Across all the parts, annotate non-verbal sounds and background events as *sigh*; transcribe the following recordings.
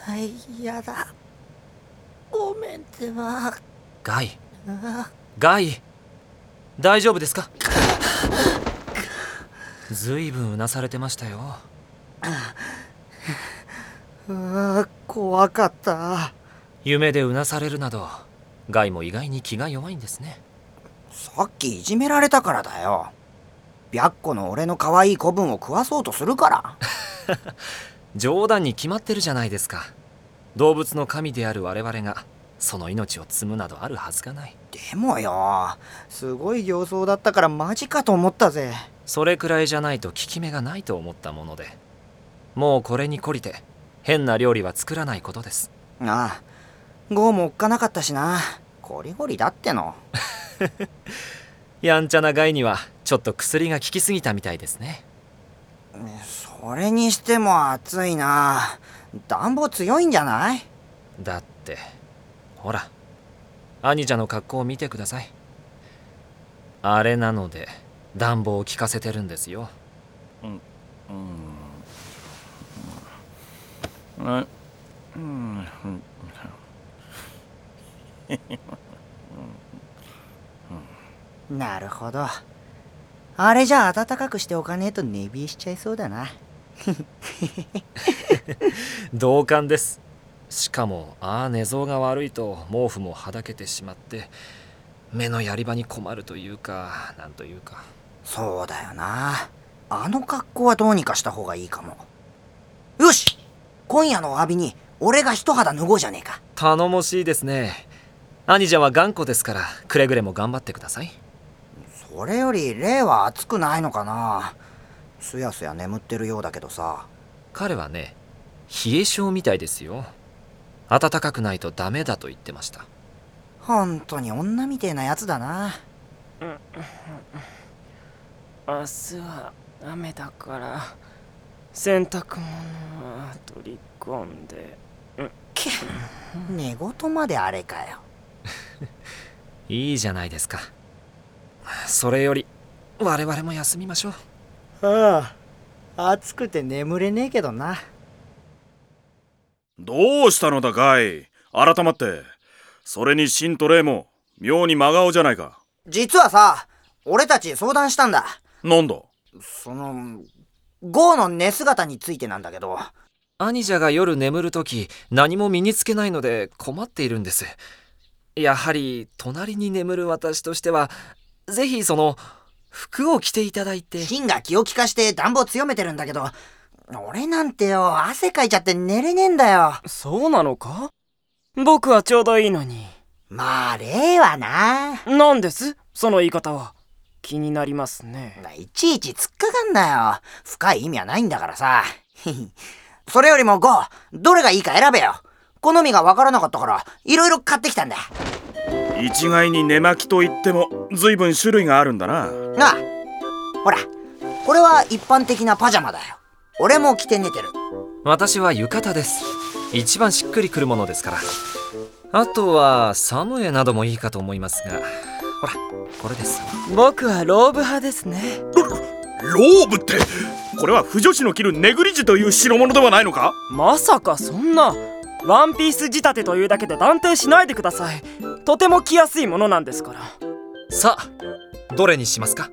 はいやだ。ごめんってば。ガイ。ガイ。大丈夫ですか？ずいぶんうなされてましたよ。あ怖かった。夢でうなされるなどガイも意外に気が弱いんですね。さっきいじめられたからだよ白虎の俺の可愛い子分を食わそうとするから。*laughs* 冗談に決まってるじゃないですか。動物の神である我々がその命を摘むなどあるはずがない。でもよすごい形相だったからマジかと思ったぜ。それくらいじゃないと効き目がないと思ったものでもうこれに懲りて変な料理は作らないことです。ああゴーもおっかなかったしな。ゴリゴリだっての。*laughs* やんちゃなガイにはちょっと薬が効きすぎたみたいですね。それにしても暑いな。暖房強いんじゃない？だってほら兄者の格好を見てください。あれなので暖房を効かせてるんですよ。うん。うん。うん。なるほどあれじゃ暖かくしておかねえと寝冷えしちゃいそうだな。*laughs* 同感です。しかもああ寝相が悪いと毛布もはだけてしまって目のやり場に困るというかなんというか。そうだよな。あの格好はどうにかした方がいいかも。よし今夜のお詫びに俺が一肌脱ごうじゃねえか。頼もしいですね。兄者は頑固ですからくれぐれも頑張ってくださいそれより霊は熱くないのかな？すやすや眠ってるようだけどさ。彼はね冷え性みたいですよ。暖かくないとダメだと言ってました。本当に女みてえなやつだな。明日は雨だから洗濯物は取り込んで。け寝言まであれかよ。*laughs* いいじゃないですかそれより我々も休みましょう。ああ暑くて眠れねえけどな。どうしたのだガイ改まって。それにシンとレイも妙に真顔じゃないか。実はさ俺たち相談したんだ。なんだ？そのゴーの寝姿についてなんだけど。兄者が夜眠る時何も身につけないので困っているんです。やはり隣に眠る私としてはぜひその服を着ていただいて。シンが気を利かして暖房強めてるんだけど俺なんてよ汗かいちゃって寝れねえんだよ。そうなのか？僕はちょうどいいのに。まあ例はな。何です？その言い方は。気になりますね。いちいち突っかかんなよ。深い意味はないんだからさ。*laughs* それよりもゴーどれがいいか選べよ。好みがわからなかったからいろいろ買ってきたんだ一概に寝巻きといっても随分種類があるんだな。なあほらこれは一般的なパジャマだよ。俺も着て寝てる。私は浴衣です。一番しっくりくるものですから。あとはサムエなどもいいかと思いますが。ほらこれです。僕はローブ派ですね。ローブってこれは不女子の着るネグリジュという代物ではないのか？まさかそんなワンピース仕立てというだけで断定しないでくださいとても着やすいものなんですから。さあどれにしますか？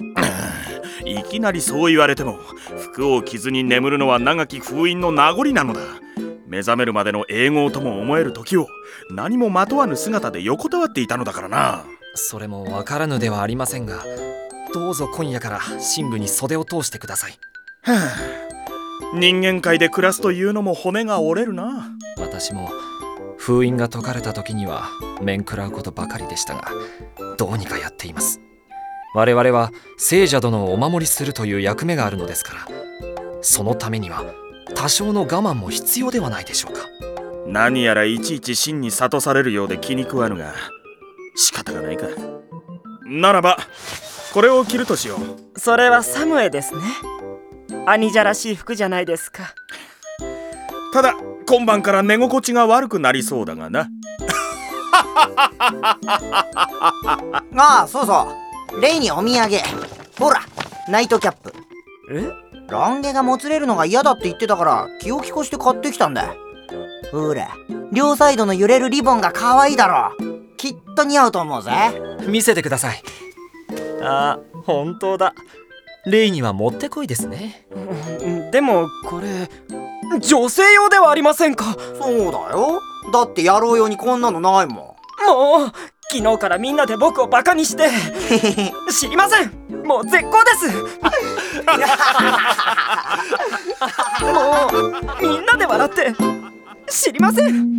*laughs* いきなりそう言われても服を着ずに眠るのは長き封印の名残なのだ。目覚めるまでの英語とも思える時を何もまとわぬ姿で横たわっていたのだからな。それもわからぬではありませんがどうぞ今夜から寝具に袖を通してください。は *sighs* あ人間界で暮らすというのも骨が折れるな。私も封印が解かれた時には面食らうことばかりでしたがどうにかやっています。我々は聖者殿をお守りするという役目があるのですからそのためには多少の我慢も必要ではないでしょうか。何やらいちいち真に諭されるようで気に食わぬが仕方がないか。ならばこれを着るとしよう。それはサムエですね。兄者らしい服じゃないですか。ただ今晩から寝心地が悪くなりそうだがな。*laughs* ああそうそう。レイにお土産。ほらナイトキャップ。え？ロン毛がもつれるのが嫌だって言ってたから気を利かして買ってきたんだ。ほら両サイドの揺れるリボンが可愛いだろ。きっと似合うと思うぜ。見せてください。あ本当だ。レイにはもってこいですね。*laughs* うんでもこれ女性用ではありませんか？そうだよ。だって野郎用にこんなのないもん。もう昨日からみんなで僕をバカにして。*laughs* 知りません。もう絶好です。*laughs* もうみんなで笑って。知りません